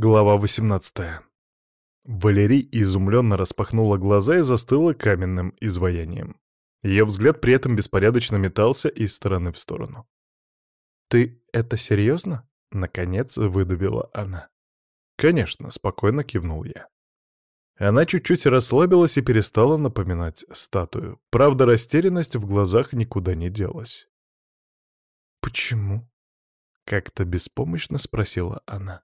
Глава 18 Валерий изумленно распахнула глаза и застыла каменным изваянием. Ее взгляд при этом беспорядочно метался из стороны в сторону. «Ты это серьезно?» — наконец выдавила она. «Конечно», — спокойно кивнул я. Она чуть-чуть расслабилась и перестала напоминать статую. Правда, растерянность в глазах никуда не делась. «Почему?» — как-то беспомощно спросила она.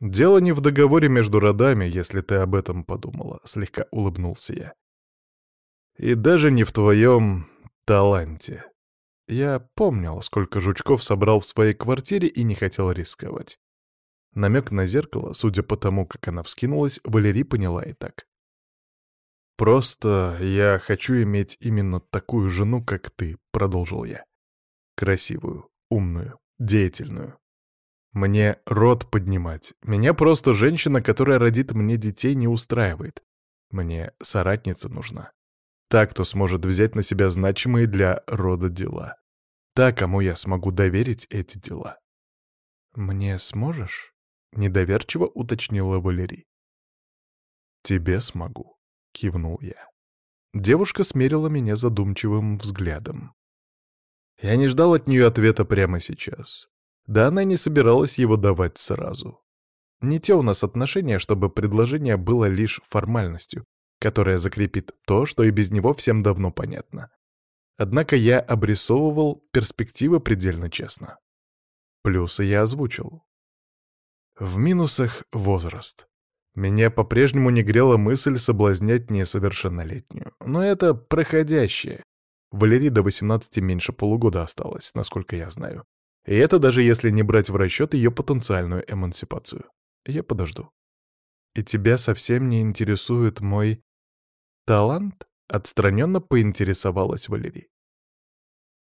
«Дело не в договоре между родами, если ты об этом подумала», — слегка улыбнулся я. «И даже не в твоем таланте. Я помнил, сколько жучков собрал в своей квартире и не хотел рисковать. Намек на зеркало, судя по тому, как она вскинулась, Валерий поняла и так. «Просто я хочу иметь именно такую жену, как ты», — продолжил я. «Красивую, умную, деятельную. Мне рот поднимать. Меня просто женщина, которая родит мне детей, не устраивает. Мне соратница нужна. Та, кто сможет взять на себя значимые для рода дела. Та, кому я смогу доверить эти дела. Мне сможешь? — недоверчиво уточнила Валерий. «Тебе смогу», — кивнул я. Девушка смерила меня задумчивым взглядом. Я не ждал от нее ответа прямо сейчас. Да она не собиралась его давать сразу. Не те у нас отношения, чтобы предложение было лишь формальностью, которая закрепит то, что и без него всем давно понятно. Однако я обрисовывал перспективы предельно честно. Плюсы я озвучил. В минусах — возраст. Меня по-прежнему не грела мысль соблазнять несовершеннолетнюю. Но это проходящее. Валерии до 18 меньше полугода осталось, насколько я знаю. И это даже если не брать в расчет ее потенциальную эмансипацию. Я подожду. И тебя совсем не интересует мой талант? Отстраненно поинтересовалась Валерий.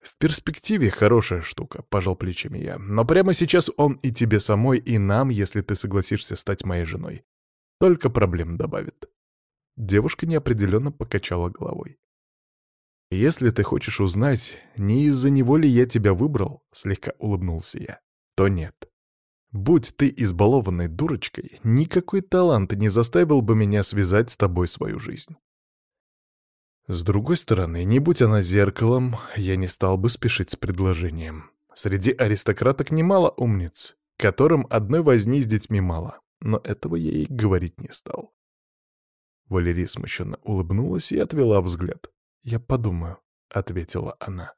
«В перспективе хорошая штука», — пожал плечами я. «Но прямо сейчас он и тебе самой, и нам, если ты согласишься стать моей женой. Только проблем добавит». Девушка неопределенно покачала головой. «Если ты хочешь узнать, не из-за него ли я тебя выбрал», — слегка улыбнулся я, — «то нет. Будь ты избалованной дурочкой, никакой талант не заставил бы меня связать с тобой свою жизнь. С другой стороны, не будь она зеркалом, я не стал бы спешить с предложением. Среди аристократок немало умниц, которым одной возни с детьми мало, но этого я ей говорить не стал. Валерия смущенно улыбнулась и отвела взгляд. «Я подумаю», — ответила она.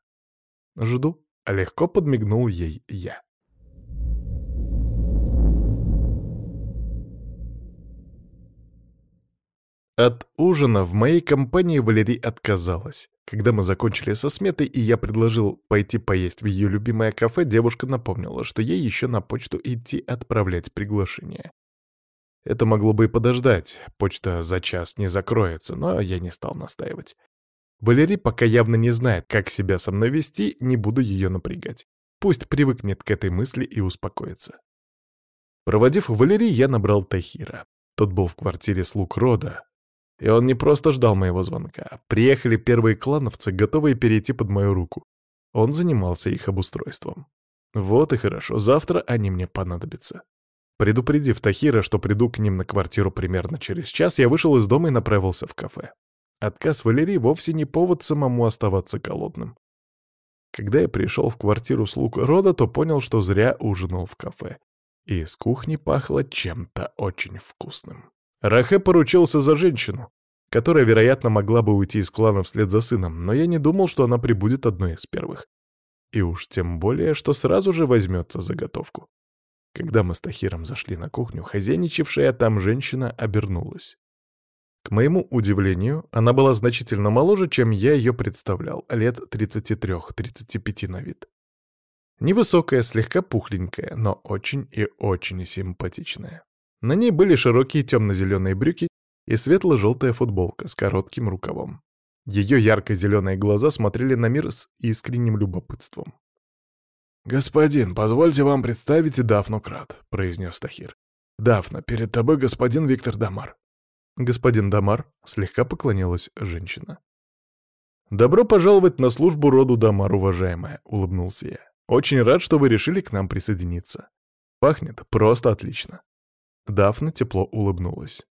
«Жду», — легко подмигнул ей я. От ужина в моей компании Валерий отказалась. Когда мы закончили со сметой, и я предложил пойти поесть в ее любимое кафе, девушка напомнила, что ей еще на почту идти отправлять приглашение. Это могло бы и подождать, почта за час не закроется, но я не стал настаивать. Валерий пока явно не знает, как себя со мной вести, не буду ее напрягать. Пусть привыкнет к этой мысли и успокоится. Проводив Валерий, я набрал Тахира. Тот был в квартире слуг рода, и он не просто ждал моего звонка. Приехали первые клановцы, готовые перейти под мою руку. Он занимался их обустройством. Вот и хорошо, завтра они мне понадобятся. Предупредив Тахира, что приду к ним на квартиру примерно через час, я вышел из дома и направился в кафе. Отказ Валерии вовсе не повод самому оставаться голодным. Когда я пришел в квартиру слуг рода, то понял, что зря ужинал в кафе. И из кухни пахло чем-то очень вкусным. Рахе поручился за женщину, которая, вероятно, могла бы уйти из клана вслед за сыном, но я не думал, что она прибудет одной из первых. И уж тем более, что сразу же возьмется заготовку. Когда мы с Тахиром зашли на кухню, хозяйничавшая там женщина обернулась. К моему удивлению, она была значительно моложе, чем я ее представлял, лет 33-35 на вид. Невысокая, слегка пухленькая, но очень и очень симпатичная. На ней были широкие темно-зеленые брюки и светло-желтая футболка с коротким рукавом. Ее ярко-зеленые глаза смотрели на мир с искренним любопытством. «Господин, позвольте вам представить Дафну Крат», — произнес Тахир. «Дафна, перед тобой господин Виктор Дамар». «Господин Дамар», — слегка поклонилась женщина. «Добро пожаловать на службу роду Дамар, уважаемая», — улыбнулся я. «Очень рад, что вы решили к нам присоединиться. Пахнет просто отлично». Дафна тепло улыбнулась.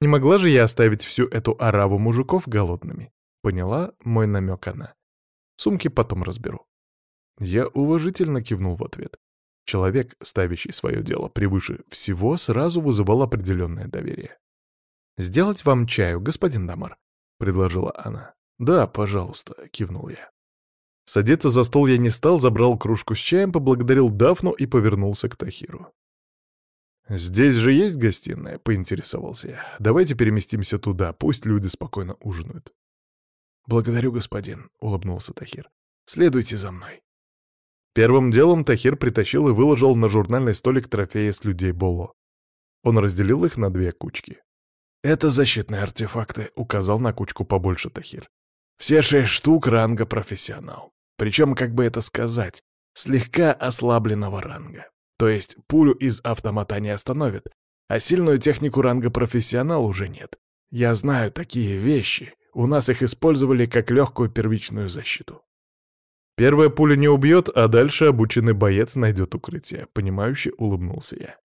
Не могла же я оставить всю эту ораву мужиков голодными. Поняла мой намек она. Сумки потом разберу. Я уважительно кивнул в ответ. Человек, ставящий свое дело превыше всего, сразу вызывал определенное доверие. «Сделать вам чаю, господин Дамар?» — предложила она. «Да, пожалуйста», — кивнул я. Садиться за стол я не стал, забрал кружку с чаем, поблагодарил Дафну и повернулся к Тахиру. «Здесь же есть гостиная?» — поинтересовался я. «Давайте переместимся туда, пусть люди спокойно ужинают». «Благодарю, господин», — улыбнулся Тахир. «Следуйте за мной». Первым делом Тахир притащил и выложил на журнальный столик трофеи с людей Боло. Он разделил их на две кучки. «Это защитные артефакты», — указал на кучку побольше Тахир. «Все шесть штук ранга профессионал. Причем, как бы это сказать, слегка ослабленного ранга. То есть пулю из автомата не остановит, а сильную технику ранга профессионал уже нет. Я знаю такие вещи. У нас их использовали как легкую первичную защиту. Первая пуля не убьет, а дальше обученный боец найдет укрытие. Понимающе улыбнулся я.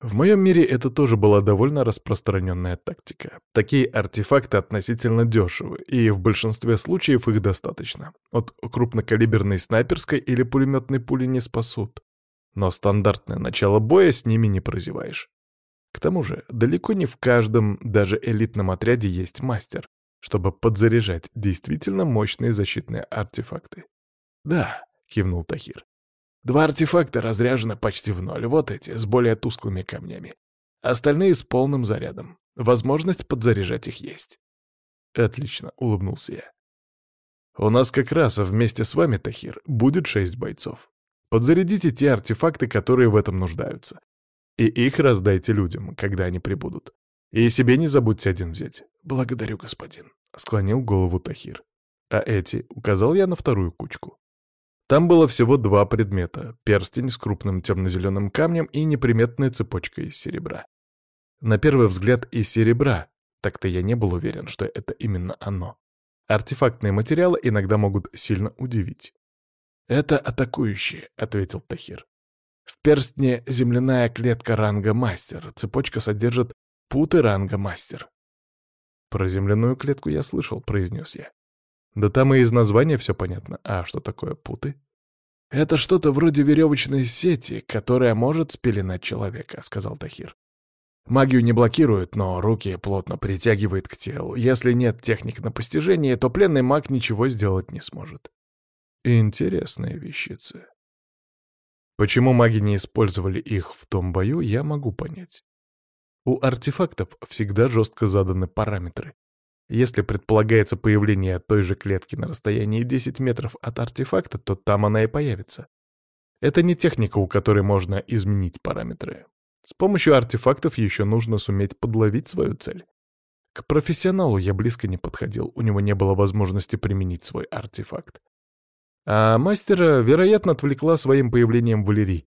В моем мире это тоже была довольно распространенная тактика. Такие артефакты относительно дешевы, и в большинстве случаев их достаточно. От крупнокалиберной снайперской или пулеметной пули не спасут но стандартное начало боя с ними не прозеваешь. К тому же, далеко не в каждом, даже элитном отряде есть мастер, чтобы подзаряжать действительно мощные защитные артефакты. «Да», — кивнул Тахир. «Два артефакта разряжены почти в ноль, вот эти, с более тусклыми камнями. Остальные с полным зарядом. Возможность подзаряжать их есть». «Отлично», — улыбнулся я. «У нас как раз вместе с вами, Тахир, будет шесть бойцов. Подзарядите те артефакты, которые в этом нуждаются. И их раздайте людям, когда они прибудут. И себе не забудьте один взять. Благодарю, господин. Склонил голову Тахир. А эти указал я на вторую кучку. Там было всего два предмета — перстень с крупным темно-зеленым камнем и неприметная цепочка из серебра. На первый взгляд из серебра, так-то я не был уверен, что это именно оно. Артефактные материалы иногда могут сильно удивить. «Это атакующие», — ответил Тахир. «В перстне земляная клетка ранга мастер. Цепочка содержит путы ранга мастер». «Про земляную клетку я слышал», — произнес я. «Да там и из названия все понятно. А что такое путы?» «Это что-то вроде веревочной сети, которая может спеленать человека», — сказал Тахир. «Магию не блокирует, но руки плотно притягивает к телу. Если нет техник на постижение, то пленный маг ничего сделать не сможет. Интересные вещицы. Почему маги не использовали их в том бою, я могу понять. У артефактов всегда жестко заданы параметры. Если предполагается появление той же клетки на расстоянии 10 метров от артефакта, то там она и появится. Это не техника, у которой можно изменить параметры. С помощью артефактов еще нужно суметь подловить свою цель. К профессионалу я близко не подходил, у него не было возможности применить свой артефакт. А мастера, вероятно, отвлекла своим появлением Валерий.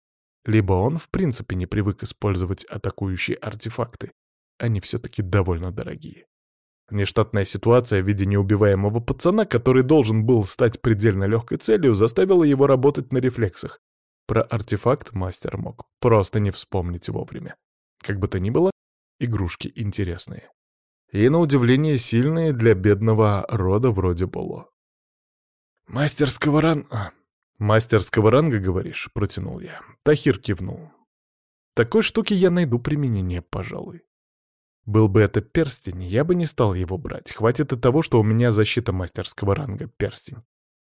Либо он, в принципе, не привык использовать атакующие артефакты. Они все-таки довольно дорогие. Нештатная ситуация в виде неубиваемого пацана, который должен был стать предельно легкой целью, заставила его работать на рефлексах. Про артефакт мастер мог просто не вспомнить вовремя. Как бы то ни было, игрушки интересные. И, на удивление, сильные для бедного рода вроде Боло. «Мастерского ран...» а, «Мастерского ранга, говоришь?» — протянул я. Тахир кивнул. «Такой штуки я найду применение, пожалуй. Был бы это перстень, я бы не стал его брать. Хватит и того, что у меня защита мастерского ранга перстень.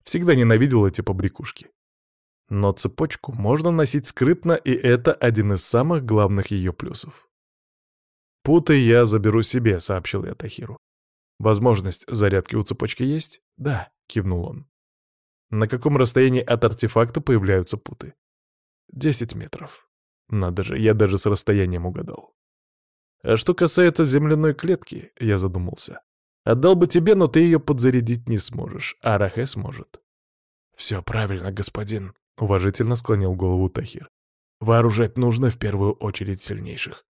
Всегда ненавидел эти побрякушки. Но цепочку можно носить скрытно, и это один из самых главных ее плюсов. «Путы я заберу себе», — сообщил я Тахиру. «Возможность зарядки у цепочки есть?» «Да», — кивнул он. На каком расстоянии от артефакта появляются путы? Десять метров. Надо же, я даже с расстоянием угадал. А что касается земляной клетки, я задумался. Отдал бы тебе, но ты ее подзарядить не сможешь, а Рахе сможет. «Все правильно, господин», — уважительно склонил голову Тахир. «Вооружать нужно в первую очередь сильнейших».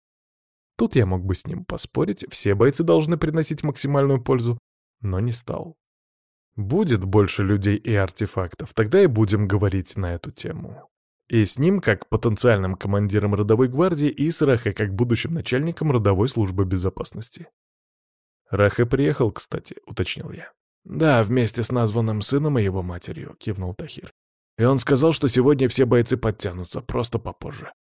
Тут я мог бы с ним поспорить, все бойцы должны приносить максимальную пользу, но не стал. Будет больше людей и артефактов, тогда и будем говорить на эту тему. И с ним как потенциальным командиром родовой гвардии и с Рахе как будущим начальником родовой службы безопасности. «Рахе приехал, кстати», — уточнил я. «Да, вместе с названным сыном и его матерью», — кивнул Тахир. «И он сказал, что сегодня все бойцы подтянутся, просто попозже.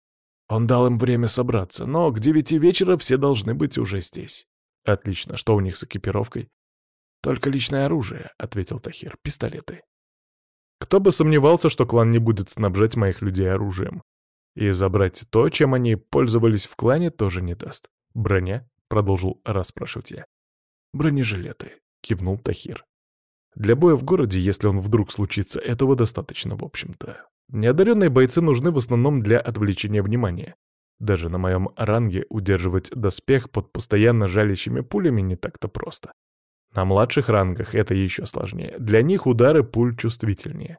Он дал им время собраться, но к девяти вечера все должны быть уже здесь». «Отлично. Что у них с экипировкой?» «Только личное оружие», — ответил Тахир. «Пистолеты». Кто бы сомневался, что клан не будет снабжать моих людей оружием. И забрать то, чем они пользовались в клане, тоже не даст. «Броня?» — продолжил расспрашивать я. «Бронежилеты», — кивнул Тахир. «Для боя в городе, если он вдруг случится, этого достаточно, в общем-то. Неодаренные бойцы нужны в основном для отвлечения внимания. Даже на моем ранге удерживать доспех под постоянно жалящими пулями не так-то просто. На младших рангах это еще сложнее. Для них удары пуль чувствительнее.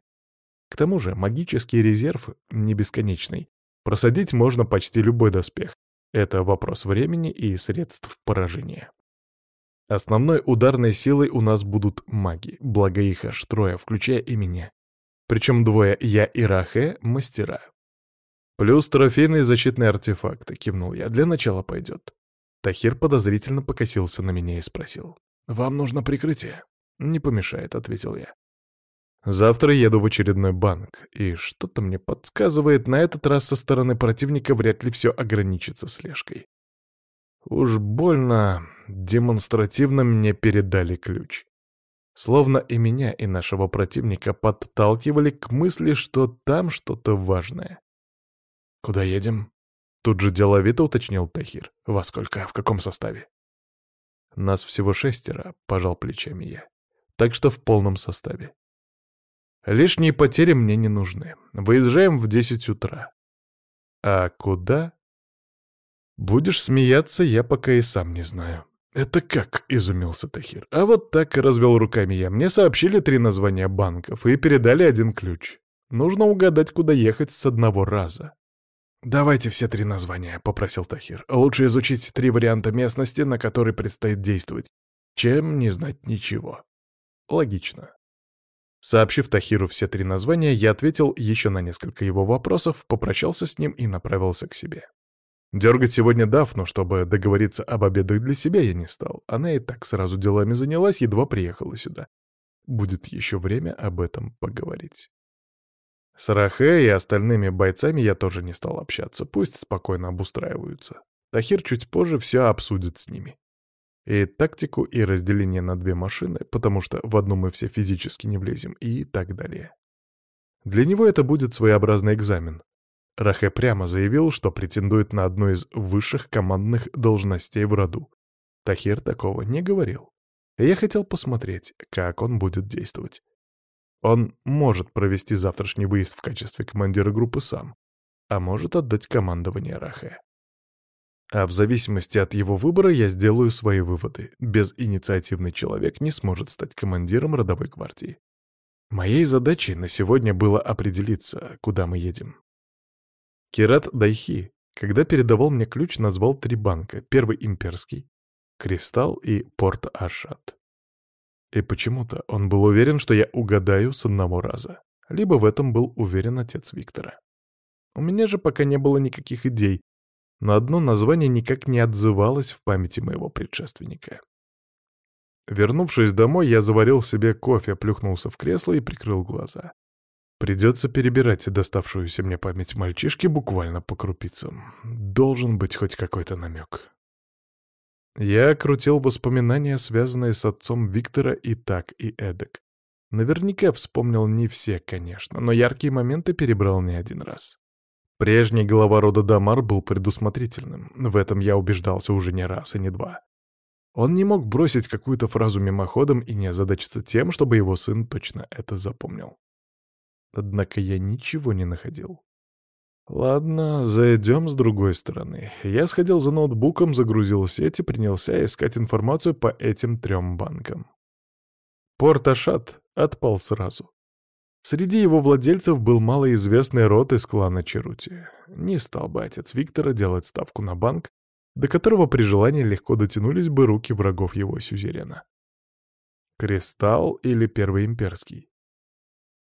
К тому же магический резерв не бесконечный. Просадить можно почти любой доспех. Это вопрос времени и средств поражения. Основной ударной силой у нас будут маги, благо их аж трое, включая и меня. Причем двое, я и Рахе, мастера. Плюс трофейные защитные артефакты, кивнул я, для начала пойдет. Тахир подозрительно покосился на меня и спросил. «Вам нужно прикрытие?» «Не помешает», — ответил я. «Завтра еду в очередной банк, и что-то мне подсказывает, на этот раз со стороны противника вряд ли все ограничится слежкой. Уж больно демонстративно мне передали ключ. Словно и меня, и нашего противника подталкивали к мысли, что там что-то важное. «Куда едем?» Тут же деловито уточнил Тахир. «Во сколько? В каком составе?» «Нас всего шестеро», — пожал плечами я. «Так что в полном составе. Лишние потери мне не нужны. Выезжаем в десять утра. А куда? Будешь смеяться, я пока и сам не знаю. «Это как?» — изумился Тахир. «А вот так и развел руками я. Мне сообщили три названия банков и передали один ключ. Нужно угадать, куда ехать с одного раза». «Давайте все три названия», — попросил Тахир. «Лучше изучить три варианта местности, на которые предстоит действовать, чем не знать ничего». «Логично». Сообщив Тахиру все три названия, я ответил еще на несколько его вопросов, попрощался с ним и направился к себе. Дергать сегодня Дафну, чтобы договориться об обедах для себя, я не стал. Она и так сразу делами занялась, едва приехала сюда. Будет еще время об этом поговорить. С Рахе и остальными бойцами я тоже не стал общаться, пусть спокойно обустраиваются. Тахир чуть позже все обсудит с ними. И тактику, и разделение на две машины, потому что в одну мы все физически не влезем, и так далее. Для него это будет своеобразный экзамен, Рахе прямо заявил, что претендует на одну из высших командных должностей в роду. Тахир такого не говорил. Я хотел посмотреть, как он будет действовать. Он может провести завтрашний выезд в качестве командира группы сам, а может отдать командование Рахе. А в зависимости от его выбора я сделаю свои выводы. Безинициативный человек не сможет стать командиром родовой гвардии. Моей задачей на сегодня было определиться, куда мы едем. Кират Дайхи, когда передавал мне ключ, назвал три банка. Первый имперский, Кристалл и Порт Ашат. И почему-то он был уверен, что я угадаю с одного раза. Либо в этом был уверен отец Виктора. У меня же пока не было никаких идей, но одно название никак не отзывалось в памяти моего предшественника. Вернувшись домой, я заварил себе кофе, плюхнулся в кресло и прикрыл глаза. Придется перебирать доставшуюся мне память мальчишки буквально по крупицам. Должен быть хоть какой-то намек. Я крутил воспоминания, связанные с отцом Виктора и так, и эдак. Наверняка вспомнил не все, конечно, но яркие моменты перебрал не один раз. Прежний глава рода Дамар был предусмотрительным, в этом я убеждался уже не раз и не два. Он не мог бросить какую-то фразу мимоходом и не озадачиться тем, чтобы его сын точно это запомнил. Однако я ничего не находил. Ладно, зайдем с другой стороны. Я сходил за ноутбуком, загрузил сеть и принялся искать информацию по этим трем банкам. Порт Ашат отпал сразу. Среди его владельцев был малоизвестный род из клана Черути. Не стал бы отец Виктора делать ставку на банк, до которого при желании легко дотянулись бы руки врагов его сюзерена. Кристалл или Первый Имперский?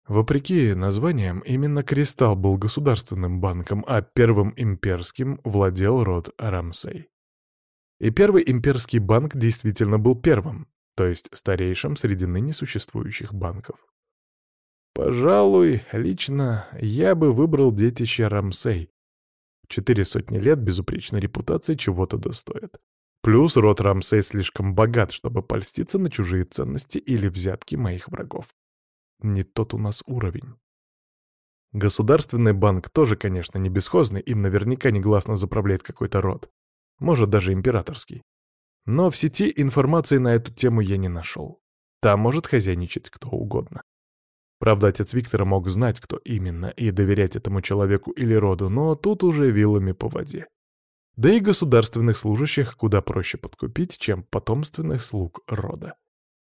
Вопреки названиям, именно Кристалл был государственным банком, а первым имперским владел род Рамсей. И первый имперский банк действительно был первым, то есть старейшим среди ныне существующих банков. Пожалуй, лично я бы выбрал детище Рамсей. Четыре сотни лет безупречной репутации чего-то достоят. Плюс род Рамсей слишком богат, чтобы польститься на чужие ценности или взятки моих врагов. Не тот у нас уровень. Государственный банк тоже, конечно, не бесхозный, им наверняка негласно заправляет какой-то род. Может, даже императорский. Но в сети информации на эту тему я не нашел. Там может хозяйничать кто угодно. Правда, отец Виктора мог знать, кто именно, и доверять этому человеку или роду, но тут уже вилами по воде. Да и государственных служащих куда проще подкупить, чем потомственных слуг рода.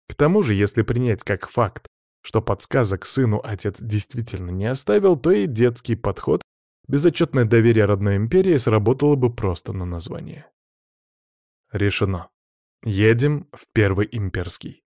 К тому же, если принять как факт, что подсказок сыну отец действительно не оставил, то и детский подход, безотчетное доверие родной империи сработало бы просто на название. Решено. Едем в Первый Имперский.